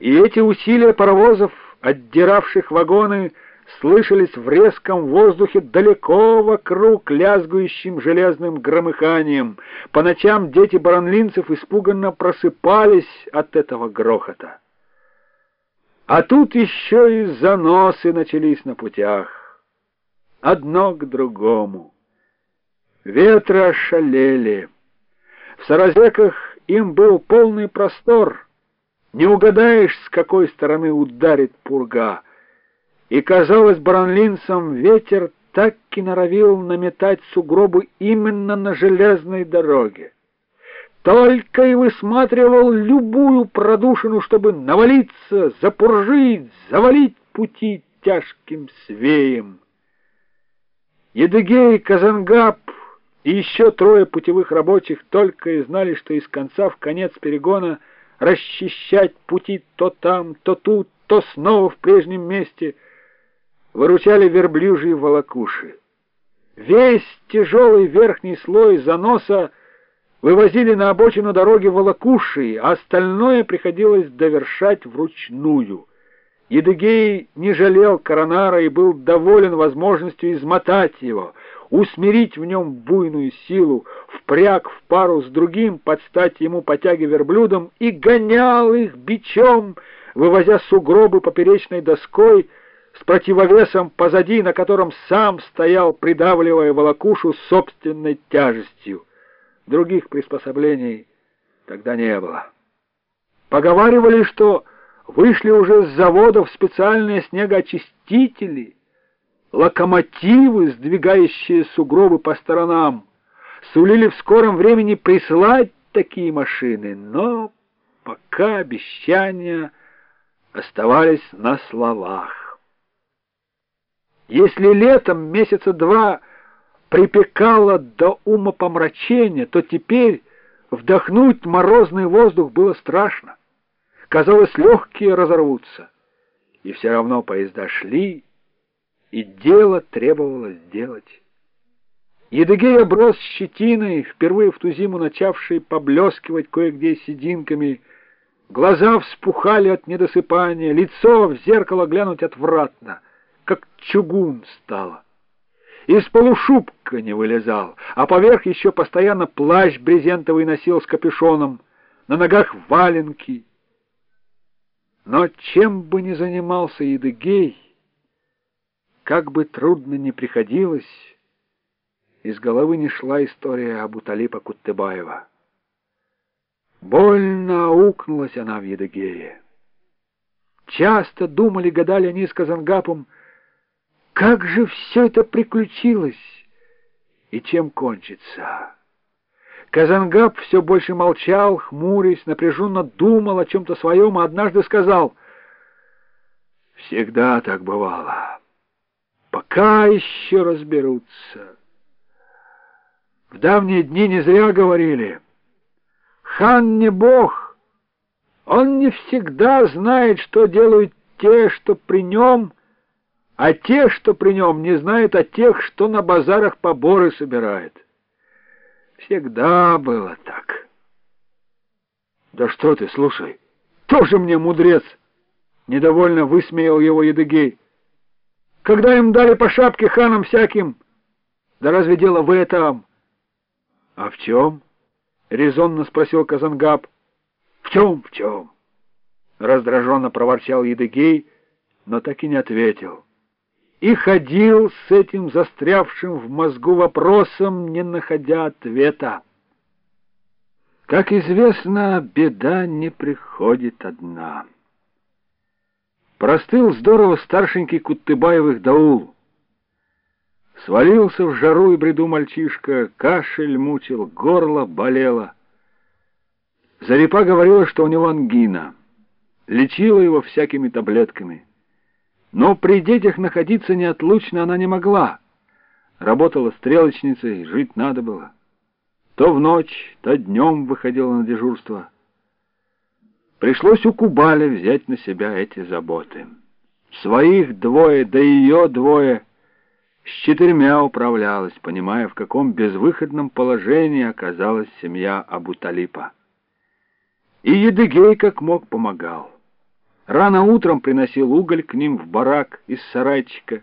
И эти усилия паровозов, отдиравших вагоны, слышались в резком воздухе далеко вокруг лязгующим железным громыханием. По ночам дети баранлинцев испуганно просыпались от этого грохота. А тут еще и заносы начались на путях. Одно к другому. Ветры ошалели. В Саразеках им был полный простор. Не угадаешь, с какой стороны ударит пурга — и, казалось, баранлинцам ветер так и норовил наметать сугробы именно на железной дороге. Только и высматривал любую продушину, чтобы навалиться, запуржить, завалить пути тяжким свеем. Едыгей, Казангаб и еще трое путевых рабочих только и знали, что из конца в конец перегона расчищать пути то там, то тут, то снова в прежнем месте — выручали верблюжьи волокуши. Весь тяжелый верхний слой заноса вывозили на обочину дороги волокуши, а остальное приходилось довершать вручную. Едыгей не жалел коронара и был доволен возможностью измотать его, усмирить в нем буйную силу, впряг в пару с другим, подстать ему потяги верблюдом и гонял их бичом, вывозя сугробы поперечной доской, с противовесом позади, на котором сам стоял, придавливая волокушу собственной тяжестью. Других приспособлений тогда не было. Поговаривали, что вышли уже с заводов специальные снегоочистители, локомотивы, сдвигающие сугробы по сторонам, сулили в скором времени прислать такие машины, но пока обещания оставались на словах. Если летом месяца два припекало до умопомрачения, то теперь вдохнуть морозный воздух было страшно. Казалось, легкие разорвутся. И все равно поезда шли, и дело требовалось сделать. Едыгей оброс щетиной, впервые в ту зиму начавший поблескивать кое-где сединками. Глаза вспухали от недосыпания, лицо в зеркало глянуть отвратно — как чугун стало. Из полушубка не вылезал, а поверх еще постоянно плащ брезентовый носил с капюшоном, на ногах валенки. Но чем бы ни занимался Едыгей, как бы трудно ни приходилось, из головы не шла история об Уталипа Куттыбаева. Больно аукнулась она в Едыгее. Часто думали, гадали они с Казангапом, как же все это приключилось и чем кончится? Казангаб все больше молчал, хмурясь, напряженно думал о чем-то своем, а однажды сказал, «Всегда так бывало. Пока еще разберутся». В давние дни не зря говорили, «Хан не бог, он не всегда знает, что делают те, что при нем, — а те, что при нем, не знают о тех, что на базарах поборы собирает. Всегда было так. Да что ты, слушай, тоже мне мудрец! Недовольно высмеял его Едыгей. Когда им дали по шапке ханам всяким, да разве дело в этом? А в чем? Резонно спросил Казангаб. В чем, в чем? Раздраженно проворчал Едыгей, но так и не ответил и ходил с этим застрявшим в мозгу вопросом, не находя ответа. Как известно, беда не приходит одна. Простыл здорово старшенький Куттыбаевых даул. Свалился в жару и бреду мальчишка, кашель мучил, горло болело. Зарипа говорила, что у него ангина. Лечила его всякими таблетками. Но при детях находиться неотлучно она не могла. Работала стрелочницей, жить надо было. То в ночь, то днем выходила на дежурство. Пришлось у Кубали взять на себя эти заботы. Своих двое, да ее двое. С четырьмя управлялась, понимая, в каком безвыходном положении оказалась семья Абуталипа. И Едыгей как мог помогал. Рано утром приносил уголь к ним в барак из сарайчика,